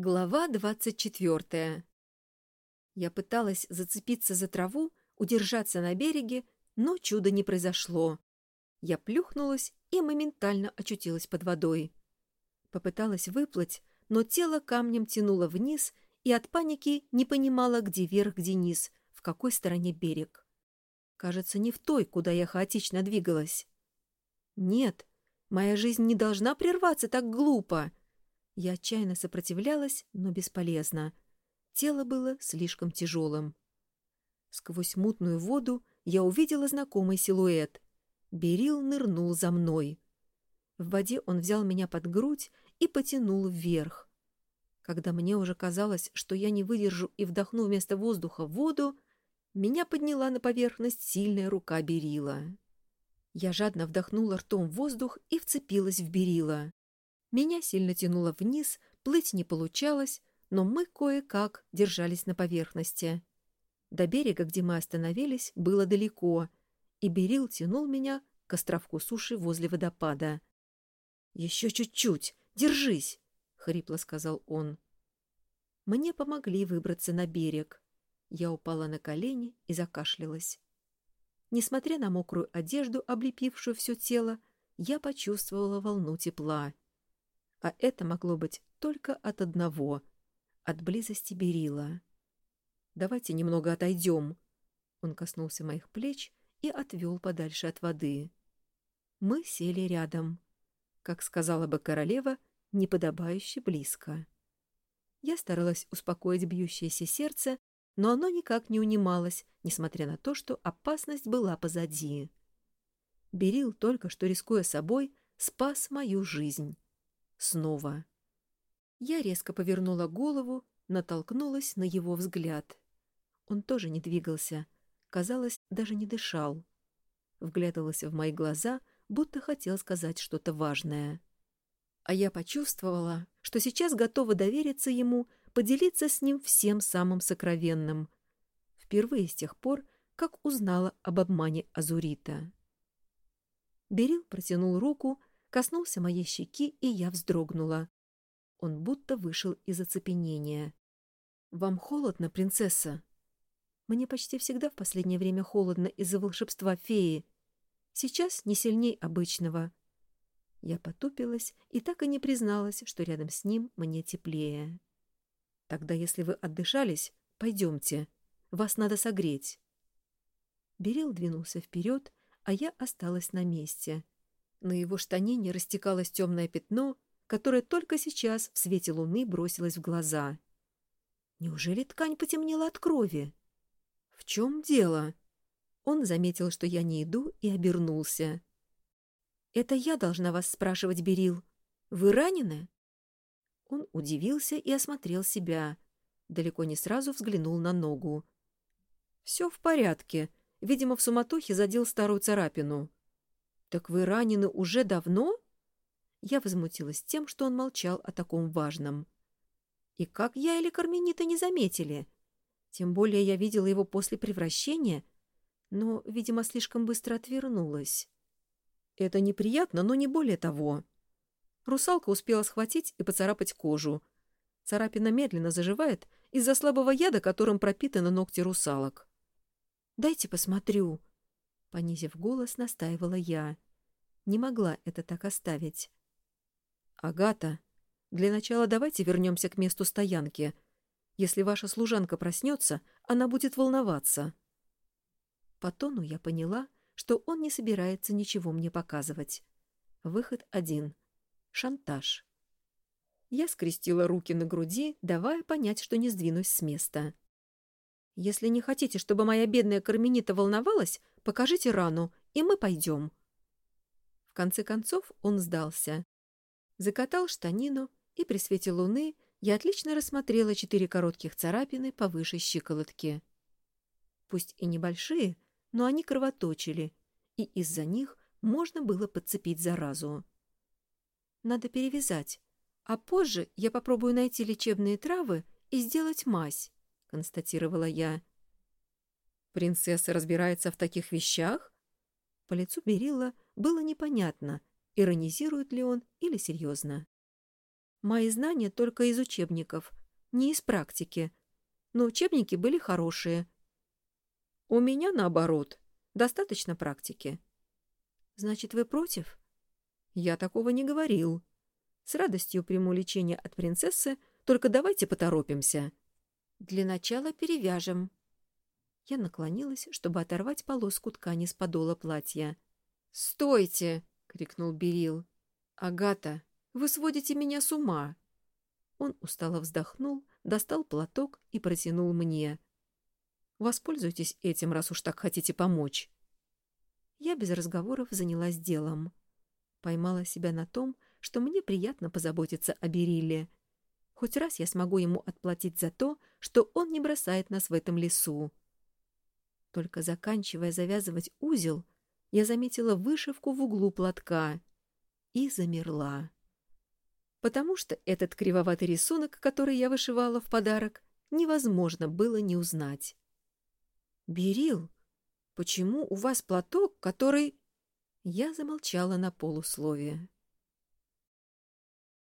Глава двадцать четвертая. Я пыталась зацепиться за траву, удержаться на береге, но чуда не произошло. Я плюхнулась и моментально очутилась под водой. Попыталась выплыть, но тело камнем тянуло вниз и от паники не понимала, где верх, где низ, в какой стороне берег. Кажется, не в той, куда я хаотично двигалась. Нет, моя жизнь не должна прерваться так глупо. Я отчаянно сопротивлялась, но бесполезно. Тело было слишком тяжелым. Сквозь мутную воду я увидела знакомый силуэт. Берил нырнул за мной. В воде он взял меня под грудь и потянул вверх. Когда мне уже казалось, что я не выдержу и вдохну вместо воздуха воду, меня подняла на поверхность сильная рука Берила. Я жадно вдохнула ртом воздух и вцепилась в Берила. Меня сильно тянуло вниз, плыть не получалось, но мы кое-как держались на поверхности. До берега, где мы остановились, было далеко, и Берил тянул меня к островку суши возле водопада. «Еще чуть-чуть! Держись!» — хрипло сказал он. Мне помогли выбраться на берег. Я упала на колени и закашлялась. Несмотря на мокрую одежду, облепившую все тело, я почувствовала волну тепла. А это могло быть только от одного — от близости Берила. «Давайте немного отойдем». Он коснулся моих плеч и отвел подальше от воды. Мы сели рядом. Как сказала бы королева, неподобающе близко. Я старалась успокоить бьющееся сердце, но оно никак не унималось, несмотря на то, что опасность была позади. Берил, только что рискуя собой, спас мою жизнь. Снова. Я резко повернула голову, натолкнулась на его взгляд. Он тоже не двигался, казалось, даже не дышал. Вглядывался в мои глаза, будто хотел сказать что-то важное. А я почувствовала, что сейчас готова довериться ему поделиться с ним всем самым сокровенным. Впервые с тех пор, как узнала об обмане Азурита. Берил протянул руку, коснулся моей щеки, и я вздрогнула. Он будто вышел из оцепенения. «Вам холодно, принцесса?» «Мне почти всегда в последнее время холодно из-за волшебства феи. Сейчас не сильней обычного». Я потупилась и так и не призналась, что рядом с ним мне теплее. Тогда, если вы отдышались, пойдемте. Вас надо согреть. Берил двинулся вперед, а я осталась на месте. На его штанине растекалось темное пятно, которое только сейчас в свете луны бросилось в глаза. Неужели ткань потемнела от крови? В чем дело? Он заметил, что я не иду, и обернулся. «Это я должна вас спрашивать, Берил. Вы ранены?» Он удивился и осмотрел себя. Далеко не сразу взглянул на ногу. «Все в порядке. Видимо, в суматохе задел старую царапину». «Так вы ранены уже давно?» Я возмутилась тем, что он молчал о таком важном. «И как я или Карменита не заметили? Тем более я видела его после превращения, но, видимо, слишком быстро отвернулась. Это неприятно, но не более того». Русалка успела схватить и поцарапать кожу. Царапина медленно заживает из-за слабого яда, которым пропитаны ногти русалок. «Дайте посмотрю», — понизив голос, настаивала я. Не могла это так оставить. «Агата, для начала давайте вернемся к месту стоянки. Если ваша служанка проснется, она будет волноваться». По тону я поняла, что он не собирается ничего мне показывать. Выход один — Шантаж. Я скрестила руки на груди, давая понять, что не сдвинусь с места. «Если не хотите, чтобы моя бедная Карменита волновалась, покажите рану, и мы пойдем». В конце концов он сдался. Закатал штанину, и при свете луны я отлично рассмотрела четыре коротких царапины повыше щиколотки. Пусть и небольшие, но они кровоточили, и из-за них можно было подцепить заразу. Надо перевязать. А позже я попробую найти лечебные травы и сделать мазь, — констатировала я. Принцесса разбирается в таких вещах? По лицу Берилла было непонятно, иронизирует ли он или серьезно. Мои знания только из учебников, не из практики. Но учебники были хорошие. У меня, наоборот, достаточно практики. Значит, вы против? Я такого не говорил. С радостью приму лечение от принцессы, только давайте поторопимся. Для начала перевяжем. Я наклонилась, чтобы оторвать полоску ткани с подола платья. «Стойте!» — крикнул Берил. «Агата, вы сводите меня с ума!» Он устало вздохнул, достал платок и протянул мне. «Воспользуйтесь этим, раз уж так хотите помочь». Я без разговоров занялась делом. Поймала себя на том, что мне приятно позаботиться о Берилле. Хоть раз я смогу ему отплатить за то, что он не бросает нас в этом лесу. Только заканчивая завязывать узел, я заметила вышивку в углу платка и замерла. Потому что этот кривоватый рисунок, который я вышивала в подарок, невозможно было не узнать. «Берил, почему у вас платок, который...» Я замолчала на полусловие.